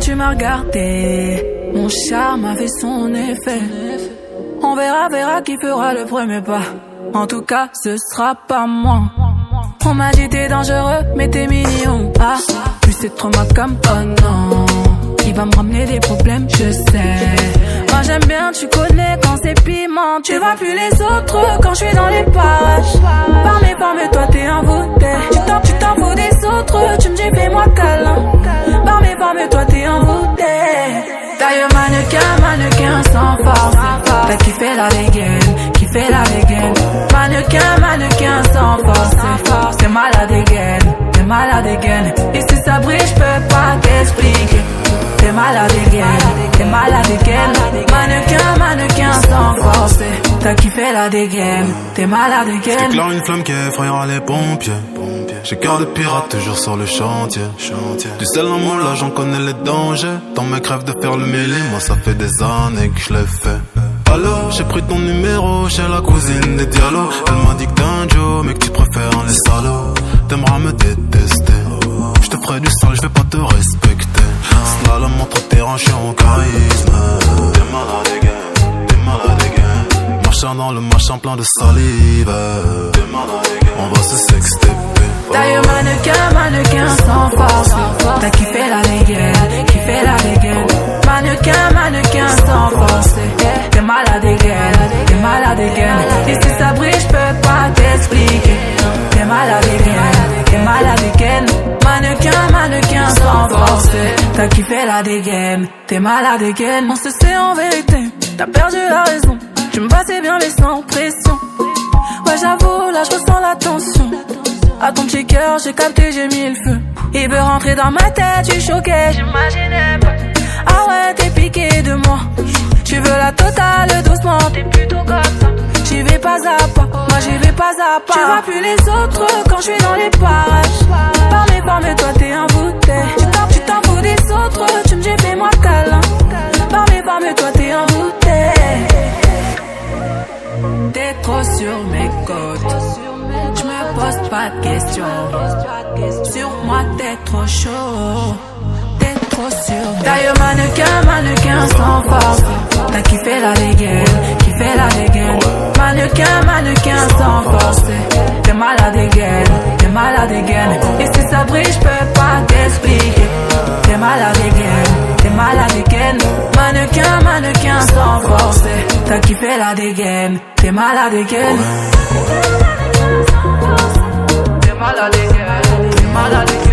tu m'as regardé. Mon charme a fait son effet. On verra, verra qui fera le premier pas. En tout cas, ce sera pas moi. On m'a dit t'es dangereux, mais t'es mignon. Ah, plus c'est trop ma comme oh non. Il va me ramener des problèmes, je sais. Moi j'aime bien, tu connais quand c'est piment. Tu vois plus les autres quand je suis dans les parages. Par mes formes, toi t'es envoûté. Tu t'en, tu t'en fous des autres, tu me dis fais-moi Kiffé la dégaine, kiffé la dégaine. Mannequin, mannequin sans force. T'es malade again, t'es malade again. Et si ça brille, je peux pas t'expliquer. T'es malade again, t'es malade again. Mannequin, mannequin sans force. T'as kiffé la dégaine, t'es malade again. J'éclaire une flamme qui effrayera les pompiers? J'ai cœur de pirate toujours sur le chantier. Du sel en moi là j'en connais les dangers. Dans mes crèves de faire le mêlé, moi ça fait des années que je l'ai fait. Alors j'ai pris ton numéro chez la cousine des dialogues. Elle m'a dit que t'es un Joe, mais que tu préfères les salauds. T'aimeras me détester. Je te ferai du sale, je vais pas te respecter. Slalom entre tes hanches en charisme. T'es malade again, t'es malade again. Marchant dans le machin plein de salive. T'es malade. On va se sexter. Taille mannequin, mannequin sans force. T'as kiffé la dégaine, kiffé la dégaine. Mannequin, mannequin sans force. T'es malade again, t'es malade again. Et si ça brille, je peux pas t'expliquer. T'es malade again, t'es malade again. Mannequin, mannequin sans force. T'as kiffé la dégaine, t'es malade again. On se sait en vérité, t'as perdu la raison. Tu me passais bien mais sans pression. Ouais j'avoue, là je ressens la tension. À ton petit cœur, j'ai capté, j'ai mis le feu. Il veut rentrer dans ma tête, suis choqué, j'imaginais Tu vois plus les autres quand je suis dans les parages. Par mes formes, toi t'es envoûté. Tu t'en, fous des autres, tu me dis fais-moi câlin. Par mes formes, toi t'es envoûté. T'es trop sur mes côtes. Je me pose pas de questions. Sur moi, t'es trop chaud. T'es trop sur. Taille mannequin, mannequin sans force. T'as kiffé la dégaine mannequin, mannequin sans force. T'es malade again, t'es malade again. Et si ça brille, je peux pas t'expliquer. T'es malade again, t'es malade again. Mannequin, mannequin sans force. T'as kiffé la dégaine, t'es malade again. T'es malade again, t'es malade again.